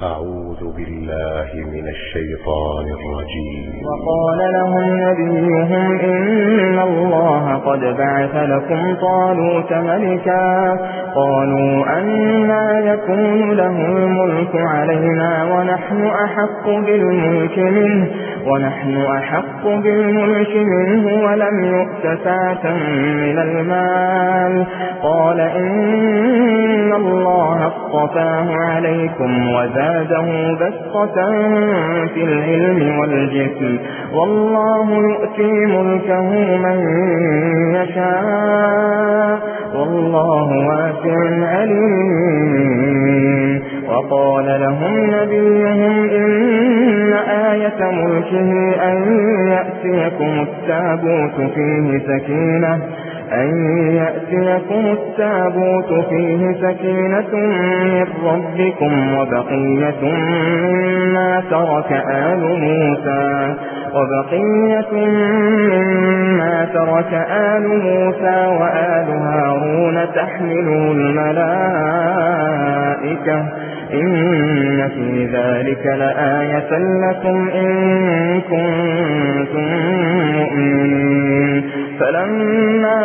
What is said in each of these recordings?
أعوذ بالله من الشيطان الرجيم. وقال لهم نبيهم إن الله قد بعث لكم طالوت ملكا. قالوا أنا يكون له الملك علينا ونحن أحق بالملك منه ونحن أحق بالملك منه ولم يؤت ساة من المال. قال إن الله اصطفاه عليكم وزاده بسطة في العلم والجسم والله يؤتي ملكه من يشاء. والله واسع عليم. وقال لهم نبيهم إن آية ملكه أن يأتيكم التابوت فيه سكينة. أن يأتيكم التابوت فيه سكينة من ربكم وبقية مما ترك آل موسى وبقية مما ترك آل موسى وآل هارون تحمل الملائكة إن في ذلك لآية لكم إن كنتم مؤمنين فلما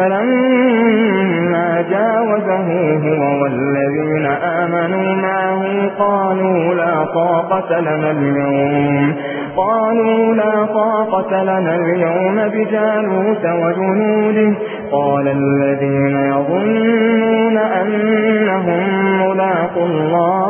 فلما جاوزه هو والذين آمنوا معه قالوا لا طاقة لنا اليوم. قالوا لا طاقة لنا اليوم بجالوت وجنوده. قال الذين يظنون أنهم ملاقوا الله